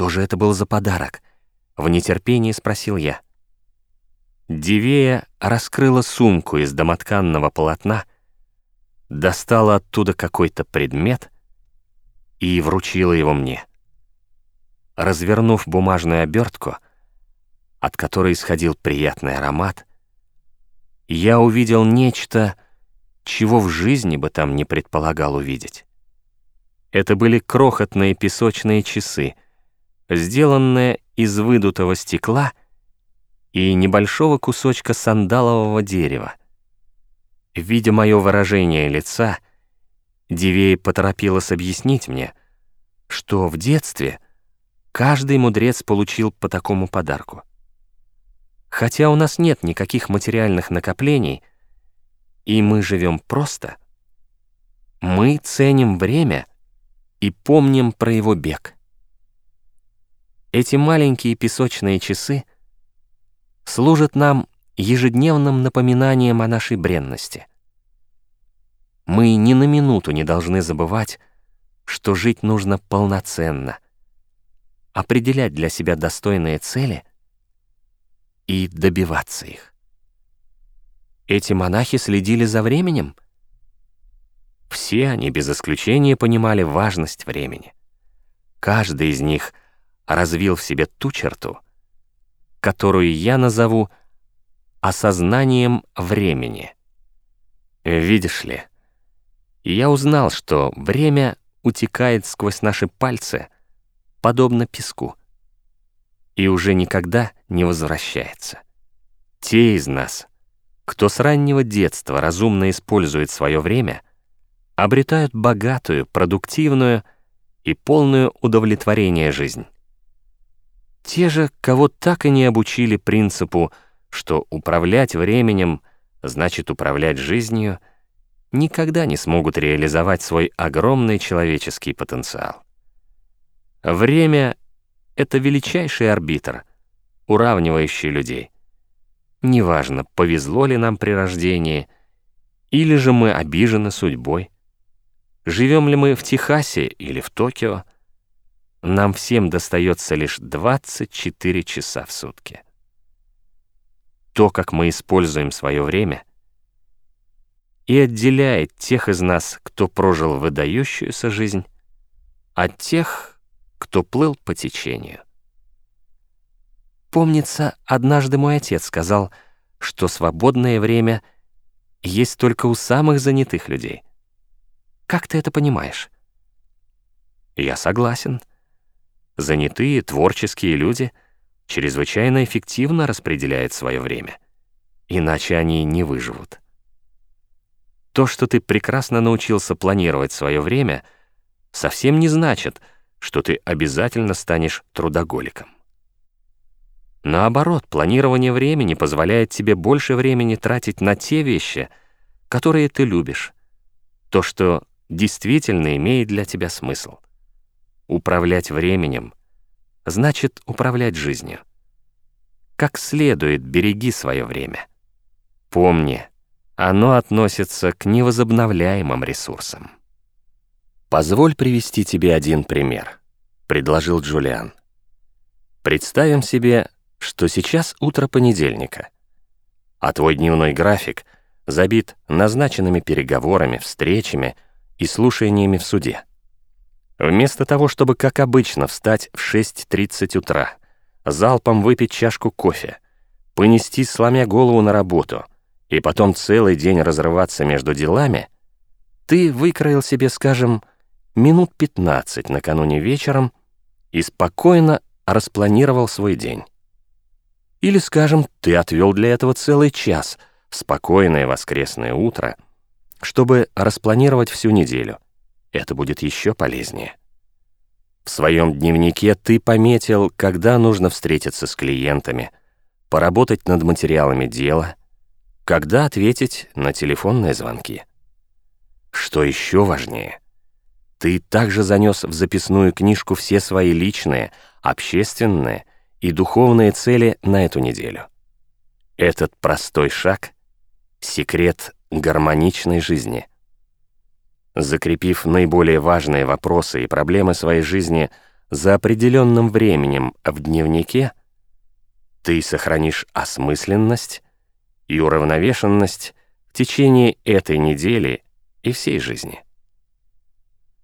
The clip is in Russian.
Что же это был за подарок? В нетерпении спросил я. Дивея раскрыла сумку из домотканного полотна, достала оттуда какой-то предмет и вручила его мне. Развернув бумажную обертку, от которой исходил приятный аромат, я увидел нечто, чего в жизни бы там не предполагал увидеть. Это были крохотные песочные часы, сделанные из выдутого стекла и небольшого кусочка сандалового дерева. Видя мое выражение лица, Дивей поторопилась объяснить мне, что в детстве каждый мудрец получил по такому подарку. Хотя у нас нет никаких материальных накоплений, и мы живем просто, мы ценим время и помним про его бег. Эти маленькие песочные часы служат нам ежедневным напоминанием о нашей бренности. Мы ни на минуту не должны забывать, что жить нужно полноценно, определять для себя достойные цели и добиваться их. Эти монахи следили за временем? Все они без исключения понимали важность времени. Каждый из них развил в себе ту черту, которую я назову осознанием времени. Видишь ли, я узнал, что время утекает сквозь наши пальцы, подобно песку, и уже никогда не возвращается. Те из нас, кто с раннего детства разумно использует свое время, обретают богатую, продуктивную и полную удовлетворения жизнь. Те же, кого так и не обучили принципу, что управлять временем значит управлять жизнью, никогда не смогут реализовать свой огромный человеческий потенциал. Время — это величайший арбитр, уравнивающий людей. Неважно, повезло ли нам при рождении, или же мы обижены судьбой, живем ли мы в Техасе или в Токио — нам всем достается лишь 24 часа в сутки. То, как мы используем свое время, и отделяет тех из нас, кто прожил выдающуюся жизнь, от тех, кто плыл по течению. Помнится, однажды мой отец сказал, что свободное время есть только у самых занятых людей. Как ты это понимаешь? Я согласен. Занятые, творческие люди чрезвычайно эффективно распределяют свое время. Иначе они не выживут. То, что ты прекрасно научился планировать свое время, совсем не значит, что ты обязательно станешь трудоголиком. Наоборот, планирование времени позволяет тебе больше времени тратить на те вещи, которые ты любишь, то, что действительно имеет для тебя смысл — Управлять временем значит управлять жизнью. Как следует береги свое время. Помни, оно относится к невозобновляемым ресурсам. «Позволь привести тебе один пример», — предложил Джулиан. «Представим себе, что сейчас утро понедельника, а твой дневной график забит назначенными переговорами, встречами и слушаниями в суде. Вместо того, чтобы, как обычно, встать в 6.30 утра, залпом выпить чашку кофе, понести, сломя голову на работу, и потом целый день разрываться между делами, ты выкроил себе, скажем, минут 15 накануне вечером и спокойно распланировал свой день. Или, скажем, ты отвел для этого целый час спокойное воскресное утро, чтобы распланировать всю неделю — это будет еще полезнее. В своем дневнике ты пометил, когда нужно встретиться с клиентами, поработать над материалами дела, когда ответить на телефонные звонки. Что еще важнее, ты также занес в записную книжку все свои личные, общественные и духовные цели на эту неделю. Этот простой шаг — секрет гармоничной жизни — Закрепив наиболее важные вопросы и проблемы своей жизни за определенным временем в дневнике ты сохранишь осмысленность и уравновешенность в течение этой недели и всей жизни.